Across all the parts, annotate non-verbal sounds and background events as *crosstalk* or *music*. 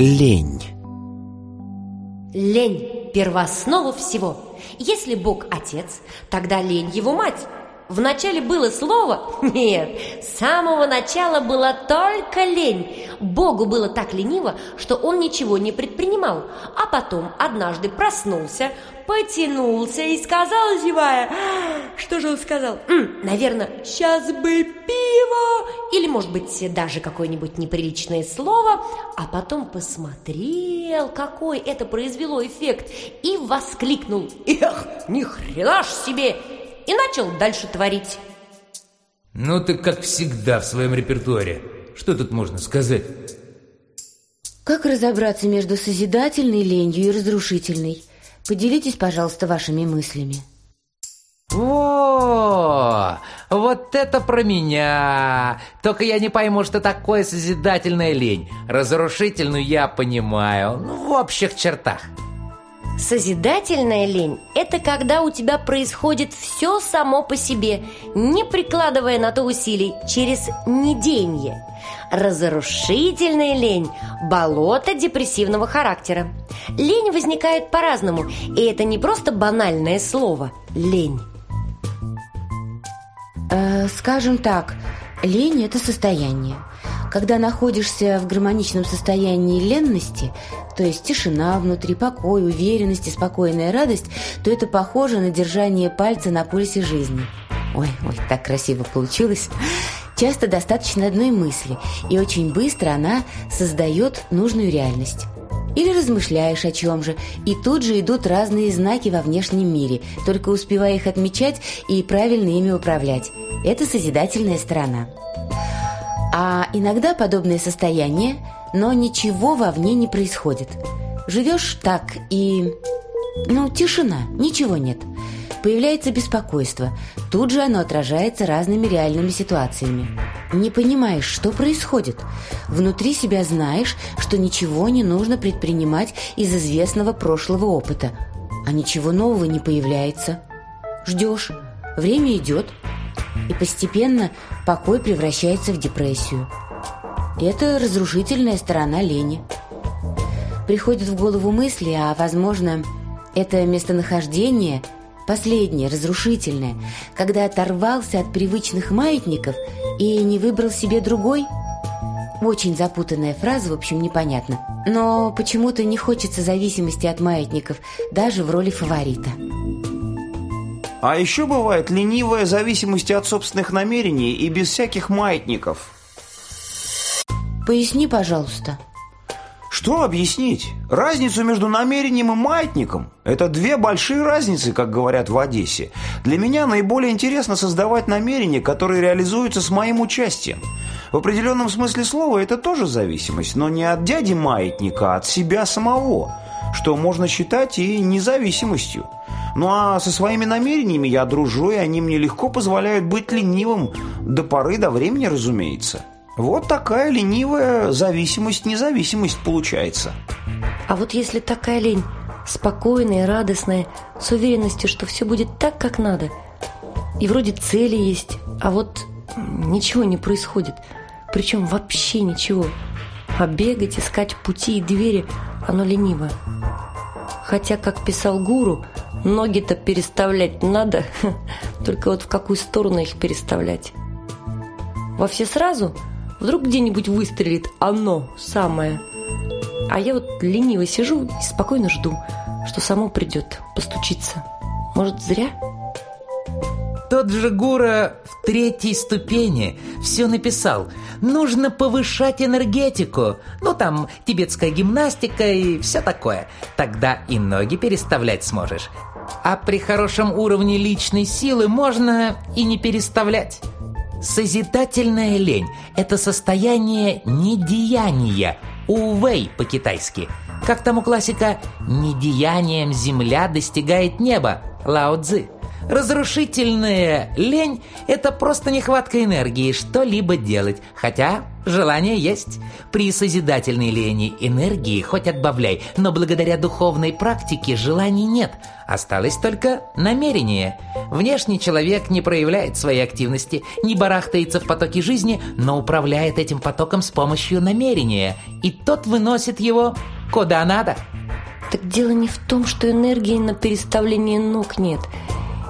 Лень. Лень первооснова всего. Если Бог – отец, тогда лень – его мать. Вначале было слово? *laughs* Нет, с самого начала была только лень. Богу было так лениво, что он ничего не предпринимал. А потом однажды проснулся, потянулся и сказал, зевая... «А, что же он сказал? М, наверное, сейчас бы пиво! Или, может быть, даже какое-нибудь неприличное слово. А потом посмотрел, какой это произвело эффект, и воскликнул. Эх, ни хрена ж себе! и начал дальше творить. Ну ты как всегда в своем репертуаре. Что тут можно сказать? Как разобраться между созидательной ленью и разрушительной? Поделитесь, пожалуйста, вашими мыслями. О, вот это про меня! Только я не пойму, что такое созидательная лень. Разрушительную я понимаю, ну, в общих чертах. Созидательная лень – это когда у тебя происходит все само по себе, не прикладывая на то усилий, через неденье. Разрушительная лень – болото депрессивного характера. Лень возникает по-разному, и это не просто банальное слово – лень. Э, скажем так, лень – это состояние – когда находишься в гармоничном состоянии ленности, то есть тишина внутри, покой, уверенность и спокойная радость, то это похоже на держание пальца на пульсе жизни. Ой, ой, так красиво получилось. Часто достаточно одной мысли, и очень быстро она создает нужную реальность. Или размышляешь о чем же, и тут же идут разные знаки во внешнем мире, только успевая их отмечать и правильно ими управлять. Это созидательная сторона. А иногда подобное состояние, но ничего вовне не происходит. Живешь так и... Ну, тишина, ничего нет. Появляется беспокойство. Тут же оно отражается разными реальными ситуациями. Не понимаешь, что происходит. Внутри себя знаешь, что ничего не нужно предпринимать из известного прошлого опыта. А ничего нового не появляется. Ждешь. Время идет и постепенно покой превращается в депрессию. Это разрушительная сторона лени. Приходят в голову мысли, а, возможно, это местонахождение последнее, разрушительное, когда оторвался от привычных маятников и не выбрал себе другой – очень запутанная фраза, в общем, непонятно. Но почему-то не хочется зависимости от маятников, даже в роли фаворита. А еще бывает ленивая зависимость от собственных намерений и без всяких маятников. Поясни, пожалуйста. Что объяснить? Разницу между намерением и маятником – это две большие разницы, как говорят в Одессе. Для меня наиболее интересно создавать намерения, которые реализуются с моим участием. В определенном смысле слова это тоже зависимость, но не от дяди маятника, а от себя самого, что можно считать и независимостью. Ну а со своими намерениями я дружу, и они мне легко позволяют быть ленивым до поры до времени, разумеется. Вот такая ленивая зависимость-независимость получается. А вот если такая лень спокойная, радостная, с уверенностью, что все будет так, как надо, и вроде цели есть, а вот ничего не происходит, причем вообще ничего, а бегать, искать пути и двери, оно лениво. Хотя, как писал гуру – Ноги-то переставлять надо, *laughs* только вот в какую сторону их переставлять. Во все сразу вдруг где-нибудь выстрелит оно самое. А я вот лениво сижу и спокойно жду, что само придет постучиться. Может, зря? Тот же Гура в третьей ступени все написал. Нужно повышать энергетику. Ну там тибетская гимнастика и все такое. Тогда и ноги переставлять сможешь. А при хорошем уровне личной силы можно и не переставлять. Созидательная лень – это состояние недеяния. Увей по-китайски. Как там у классика «Недеянием земля достигает неба» Лао Цзи разрушительная лень – это просто нехватка энергии что-либо делать. Хотя желание есть. При созидательной лени энергии хоть отбавляй, но благодаря духовной практике желаний нет. Осталось только намерение. Внешний человек не проявляет своей активности, не барахтается в потоке жизни, но управляет этим потоком с помощью намерения. И тот выносит его куда надо. Так дело не в том, что энергии на переставление ног нет –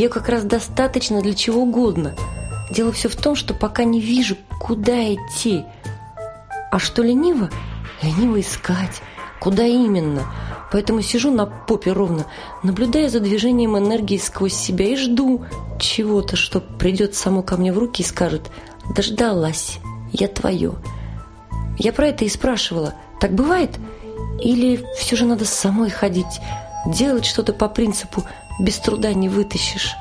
ее как раз достаточно для чего угодно. Дело все в том, что пока не вижу, куда идти. А что лениво? Лениво искать. Куда именно? Поэтому сижу на попе ровно, наблюдая за движением энергии сквозь себя и жду чего-то, что придет само ко мне в руки и скажет «Дождалась, я твое». Я про это и спрашивала. Так бывает? Или все же надо самой ходить, делать что-то по принципу – без труда не вытащишь.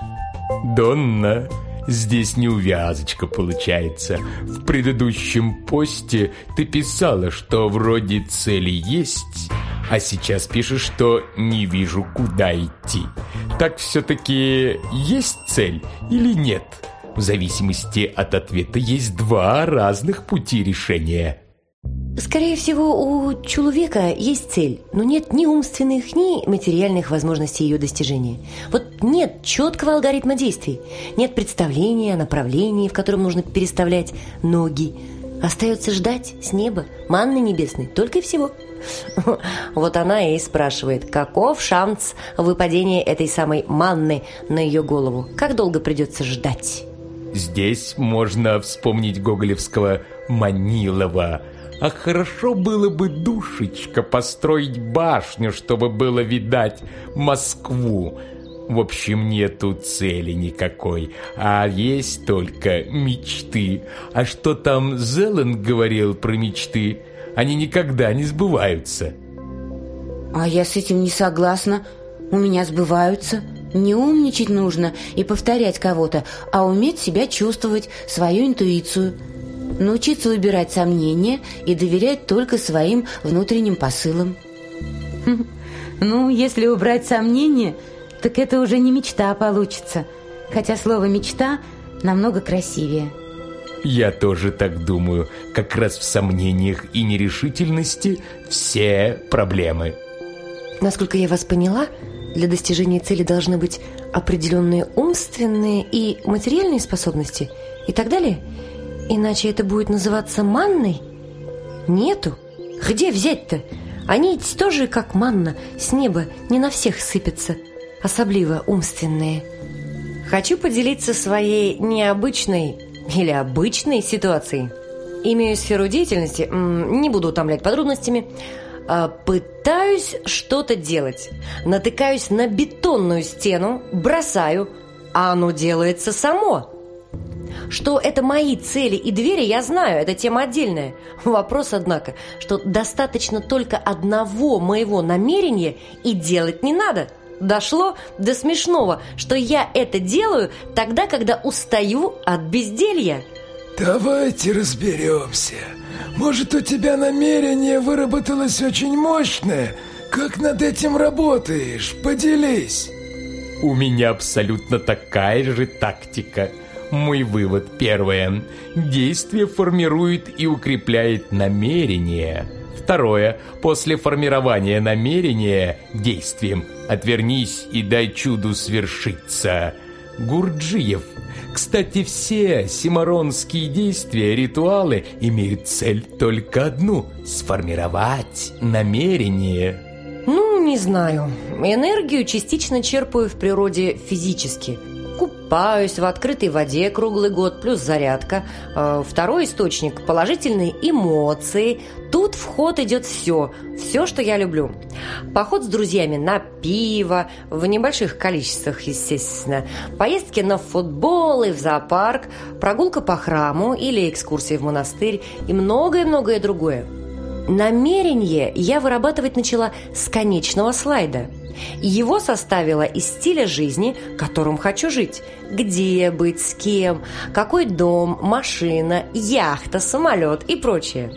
Донна, здесь неувязочка получается. В предыдущем посте ты писала, что вроде цели есть, а сейчас пишешь, что не вижу, куда идти. Так все-таки есть цель или нет? В зависимости от ответа есть два разных пути решения. Скорее всего, у человека есть цель, но нет ни умственных, ни материальных возможностей ее достижения. Вот нет четкого алгоритма действий, нет представления о направлении, в котором нужно переставлять ноги. Остается ждать с неба, манны небесной, только и всего. Вот она и спрашивает, каков шанс выпадения этой самой манны на ее голову? Как долго придется ждать? Здесь можно вспомнить гоголевского Манилова – а хорошо было бы, душечка, построить башню, чтобы было видать Москву. В общем, нету цели никакой, а есть только мечты. А что там Зелен говорил про мечты? Они никогда не сбываются. А я с этим не согласна. У меня сбываются. Не умничать нужно и повторять кого-то, а уметь себя чувствовать, свою интуицию – научиться убирать сомнения и доверять только своим внутренним посылам. *laughs* Ну, если убрать сомнения, так это уже не мечта получится. Хотя слово «мечта» намного красивее. Я тоже так думаю. Как раз в сомнениях и нерешительности все проблемы. Насколько я вас поняла, для достижения цели должны быть определенные умственные и материальные способности и так далее – Иначе это будет называться манной? Нету. Где взять-то? Они ведь тоже как манна, с неба не на всех сыпятся, особливо умственные. Хочу поделиться своей необычной или обычной ситуацией. Имею сферу деятельности, не буду утомлять подробностями, а, пытаюсь что-то делать. Натыкаюсь на бетонную стену, бросаю, а оно делается само что это мои цели и двери, я знаю, это тема отдельная. *laughs* Вопрос, однако, что достаточно только одного моего намерения и делать не надо. Дошло до смешного, что я это делаю тогда, когда устаю от безделья. Давайте разберемся. Может, у тебя намерение выработалось очень мощное? Как над этим работаешь? Поделись. У меня абсолютно такая же тактика – мой вывод первое. Действие формирует и укрепляет намерение. Второе. После формирования намерения действием отвернись и дай чуду свершиться. Гурджиев. Кстати, все симаронские действия, ритуалы имеют цель только одну – сформировать намерение. Ну, не знаю. Энергию частично черпаю в природе физически – купаюсь в открытой воде круглый год, плюс зарядка. Э, второй источник – положительные эмоции. Тут в ход идет все, все, что я люблю. Поход с друзьями на пиво, в небольших количествах, естественно. Поездки на футбол и в зоопарк, прогулка по храму или экскурсии в монастырь и многое-многое другое. Намерение я вырабатывать начала с конечного слайда – его составила из стиля жизни, которым хочу жить. Где быть, с кем, какой дом, машина, яхта, самолет и прочее.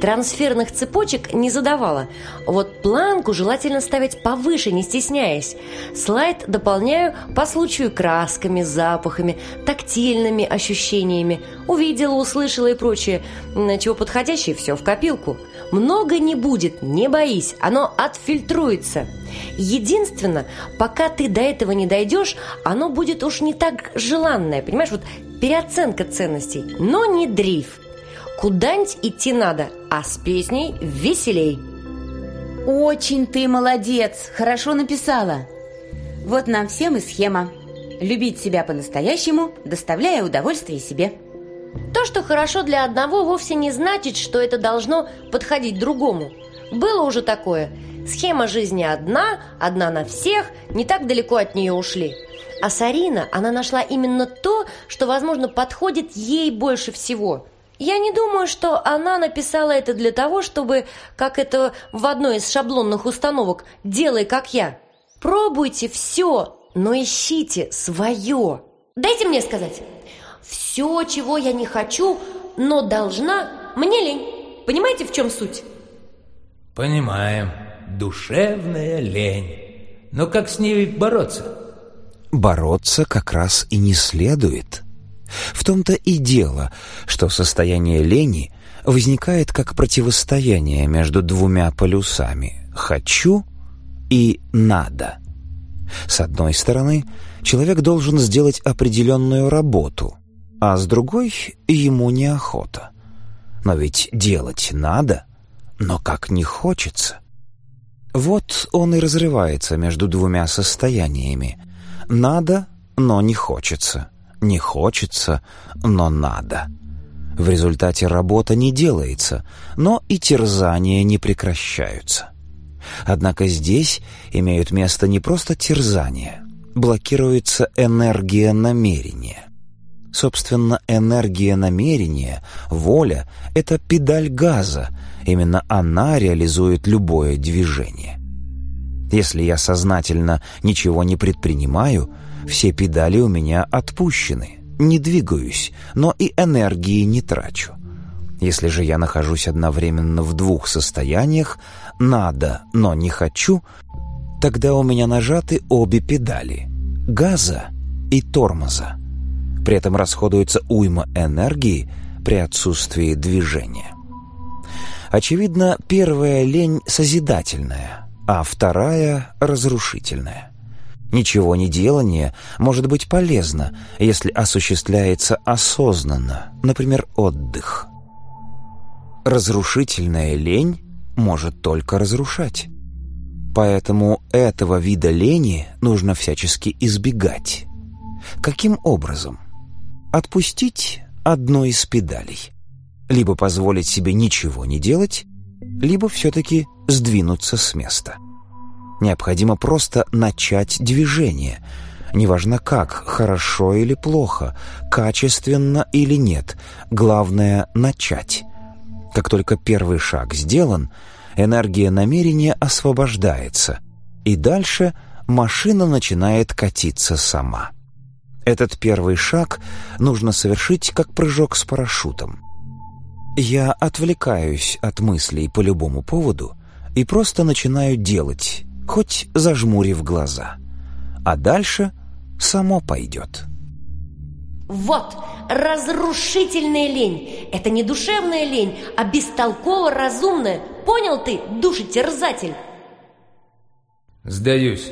Трансферных цепочек не задавала. Вот планку желательно ставить повыше, не стесняясь. Слайд дополняю по случаю красками, запахами, тактильными ощущениями. Увидела, услышала и прочее. Чего подходящее все в копилку – много не будет, не боись, оно отфильтруется. Единственно, пока ты до этого не дойдешь, оно будет уж не так желанное, понимаешь, вот переоценка ценностей, но не дрейф. Куда-нибудь идти надо, а с песней веселей. Очень ты молодец, хорошо написала. Вот нам всем и схема. Любить себя по-настоящему, доставляя удовольствие себе. То, что хорошо для одного, вовсе не значит, что это должно подходить другому. Было уже такое. Схема жизни одна, одна на всех, не так далеко от нее ушли. А Сарина, она нашла именно то, что, возможно, подходит ей больше всего. Я не думаю, что она написала это для того, чтобы, как это в одной из шаблонных установок, «делай, как я». Пробуйте все, но ищите свое. Дайте мне сказать. Все, чего я не хочу, но должна, мне лень. Понимаете, в чем суть? Понимаем. Душевная лень. Но как с ней бороться? Бороться как раз и не следует. В том-то и дело, что состояние лени возникает как противостояние между двумя полюсами «хочу» и «надо». С одной стороны, человек должен сделать определенную работу, а с другой ему неохота. Но ведь делать надо, но как не хочется. Вот он и разрывается между двумя состояниями. Надо, но не хочется. Не хочется, но надо. В результате работа не делается, но и терзания не прекращаются. Однако здесь имеют место не просто терзания, блокируется энергия намерения. Собственно, энергия намерения, воля — это педаль газа. Именно она реализует любое движение. Если я сознательно ничего не предпринимаю, все педали у меня отпущены, не двигаюсь, но и энергии не трачу. Если же я нахожусь одновременно в двух состояниях «надо, но не хочу», тогда у меня нажаты обе педали — газа и тормоза. При этом расходуется уйма энергии при отсутствии движения. Очевидно, первая лень созидательная, а вторая — разрушительная. Ничего не делание может быть полезно, если осуществляется осознанно, например, отдых. Разрушительная лень может только разрушать. Поэтому этого вида лени нужно всячески избегать. Каким образом? отпустить одну из педалей. Либо позволить себе ничего не делать, либо все-таки сдвинуться с места. Необходимо просто начать движение. Неважно как, хорошо или плохо, качественно или нет, главное — начать. Как только первый шаг сделан, энергия намерения освобождается, и дальше машина начинает катиться сама. Этот первый шаг нужно совершить как прыжок с парашютом. Я отвлекаюсь от мыслей по любому поводу и просто начинаю делать, хоть зажмурив глаза. А дальше само пойдет. Вот разрушительная лень. Это не душевная лень, а бестолково разумная. Понял ты, душетерзатель? Сдаюсь.